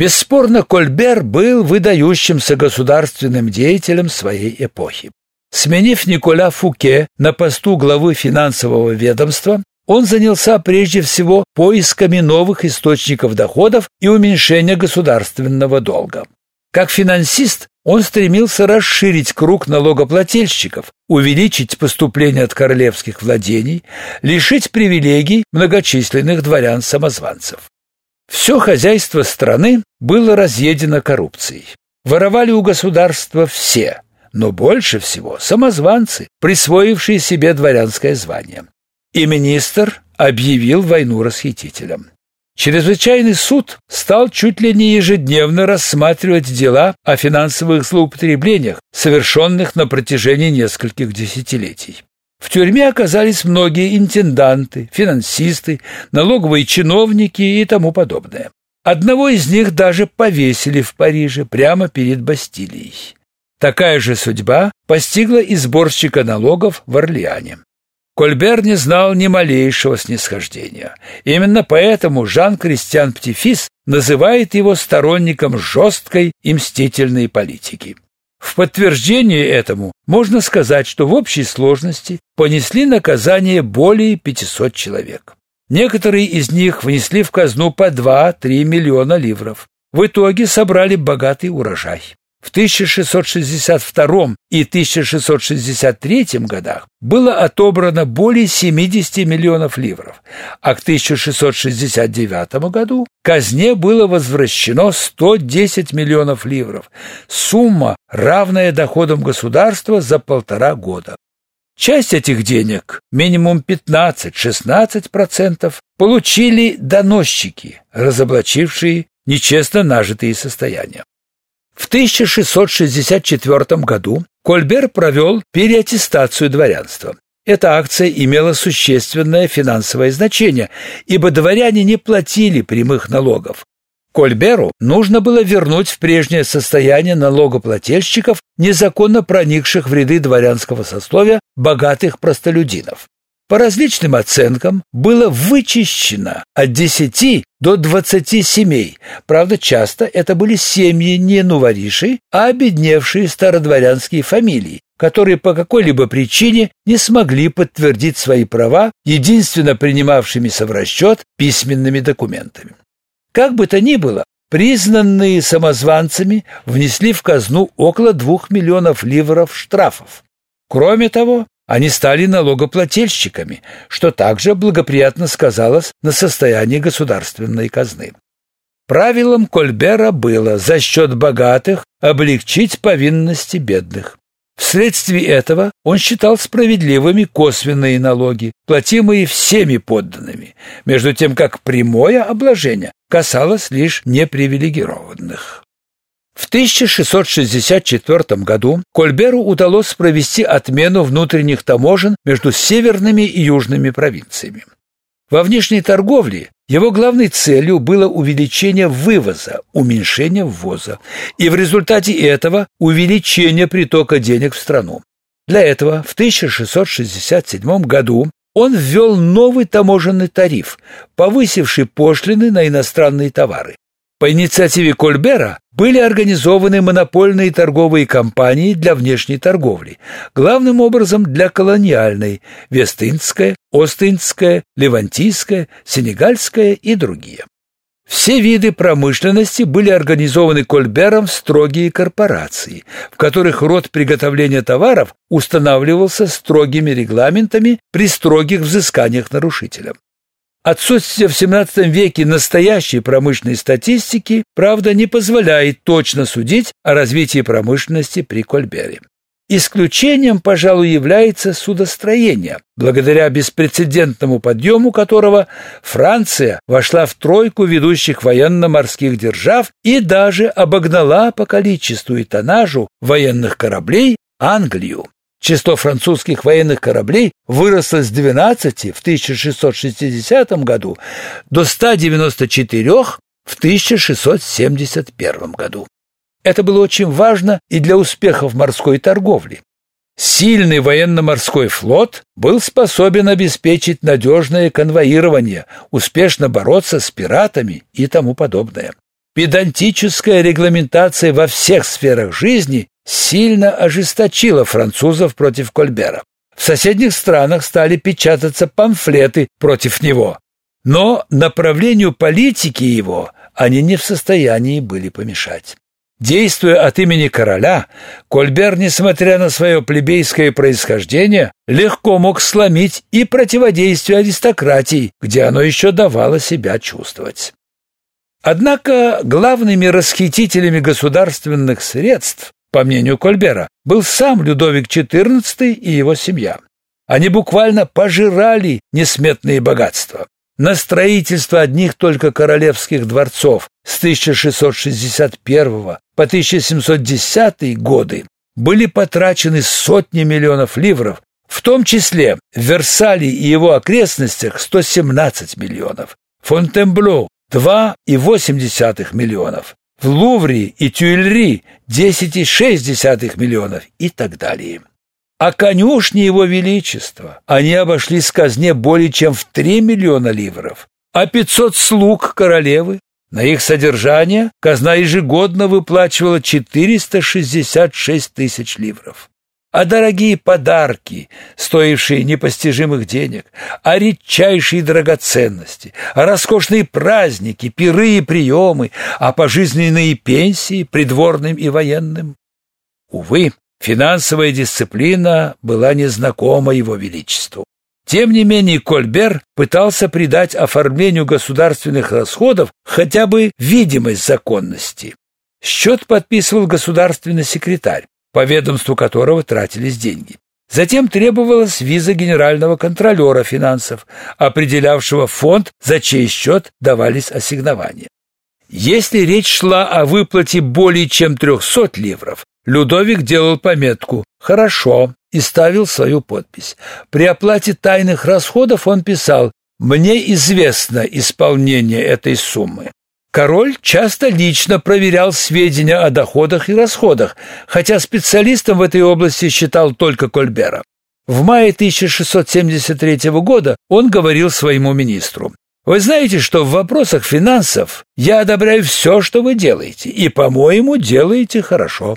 Бесспорно, Кольбер был выдающимся государственным деятелем своей эпохи. Сменив Николя Фуке на посту главы финансового ведомства, он занялся прежде всего поисками новых источников доходов и уменьшения государственного долга. Как финансист он стремился расширить круг налогоплательщиков, увеличить поступления от королевских владений, лишить привилегий многочисленных дворян-самозванцев. Все хозяйство страны было разъедено коррупцией. Воровали у государства все, но больше всего самозванцы, присвоившие себе дворянское звание. И министр объявил войну расхитителям. Чрезвычайный суд стал чуть ли не ежедневно рассматривать дела о финансовых злоупотреблениях, совершенных на протяжении нескольких десятилетий. В тюрьме оказались многие интенданты, финансисты, налоговые чиновники и тому подобное. Одного из них даже повесили в Париже прямо перед Бастилией. Такая же судьба постигла и сборщика налогов в Орлеане. Кольбер не знал ни малейшего снисхождения. Именно поэтому Жан-Кристиан Птифис называет его сторонником жесткой и мстительной политики. В подтверждение этому можно сказать, что в общей сложности понесли наказание более 500 человек. Некоторые из них внесли в казну по 2-3 миллиона ливров. В итоге собрали богатый урожай. В 1662 и 1663 годах было отобрано более 70 миллионов ливров, а к 1669 году казне было возвращено 110 миллионов ливров, сумма, равная доходам государства за полтора года. Часть этих денег, минимум 15-16%, получили доносчики, разоблачившие нечестно нажитые состояния. В 1664 году Кольбер провел переаттестацию дворянства. Эта акция имела существенное финансовое значение, ибо дворяне не платили прямых налогов. Кольберу нужно было вернуть в прежнее состояние налогоплательщиков, незаконно проникших в ряды дворянского сословия богатых простолюдинов. По различным оценкам было вычищено от 10 до 20 семей. Правда, часто это были семьи не нувориши, а обедневшие стародворянские фамилии, которые по какой-либо причине не смогли подтвердить свои права, единственно принимавшимися в расчет письменными документами. Как бы то ни было, признанные самозванцами внесли в казну около двух миллионов ливров штрафов. Кроме того, они стали налогоплательщиками, что также благоприятно сказалось на состоянии государственной казны. Правилом Кольбера было за счет богатых облегчить повинности бедных. Вследствие этого он считал справедливыми косвенные налоги, платимые всеми подданными, между тем как прямое обложение касалось лишь непривилегированных. В 1664 году Кольберу удалось провести отмену внутренних таможен между северными и южными провинциями. Во внешней торговле его главной целью было увеличение вывоза, уменьшение ввоза, и в результате этого увеличение притока денег в страну. Для этого в 1667 году он ввел новый таможенный тариф, повысивший пошлины на иностранные товары. По инициативе Кольбера были организованы монопольные торговые компании для внешней торговли, главным образом для колониальной – Вестинская, Остинская, Левантийская, Сенегальская и другие. Все виды промышленности были организованы Кольбером в строгие корпорации, в которых род приготовления товаров устанавливался строгими регламентами при строгих взысканиях нарушителям. Отсутствие в XVII веке настоящей промышленной статистики, правда, не позволяет точно судить о развитии промышленности при Кольбере. Исключением, пожалуй, является судостроение, благодаря беспрецедентному подъему которого Франция вошла в тройку ведущих военно-морских держав и даже обогнала по количеству и тоннажу военных кораблей Англию. Число французских военных кораблей выросло с 12 в 1660 году до 194 в 1671 году. Это было очень важно и для успехов морской торговли. Сильный военно-морской флот был способен обеспечить надежное конвоирование, успешно бороться с пиратами и тому подобное. Педантическая регламентация во всех сферах жизни сильно ожесточила французов против Кольбера. В соседних странах стали печататься памфлеты против него, но направлению политики его они не в состоянии были помешать. Действуя от имени короля, Кольбер, несмотря на свое плебейское происхождение, легко мог сломить и противодействие аристократии, где оно еще давало себя чувствовать. Однако главными расхитителями государственных средств, по мнению Кольбера, был сам Людовик XIV и его семья. Они буквально пожирали несметные богатства. На строительство одних только королевских дворцов с 1661 по 1710 годы были потрачены сотни миллионов ливров, в том числе в Версале и его окрестностях 117 миллионов, Фонтенбло 2,8 миллионов, в Лувре и Тюильри 10,6 миллионов и так далее. А конюшни его величества, они обошлись казне более чем в 3 миллиона ливров, а 500 слуг королевы на их содержание казна ежегодно выплачивала 466 тысяч ливров а дорогие подарки, стоившие непостижимых денег, а редчайшие драгоценности, а роскошные праздники, пиры и приемы, а пожизненные пенсии придворным и военным. Увы, финансовая дисциплина была незнакома его величеству. Тем не менее, Кольбер пытался придать оформлению государственных расходов хотя бы видимость законности. Счет подписывал государственный секретарь по ведомству которого тратились деньги. Затем требовалась виза генерального контролера финансов, определявшего фонд, за чей счет давались ассигнования. Если речь шла о выплате более чем 300 ливров, Людовик делал пометку «Хорошо» и ставил свою подпись. При оплате тайных расходов он писал «Мне известно исполнение этой суммы». Король часто лично проверял сведения о доходах и расходах, хотя специалистом в этой области считал только Кольбера. В мае 1673 года он говорил своему министру: "Вы знаете, что в вопросах финансов я одобряю все, что вы делаете, и, по-моему, делаете хорошо.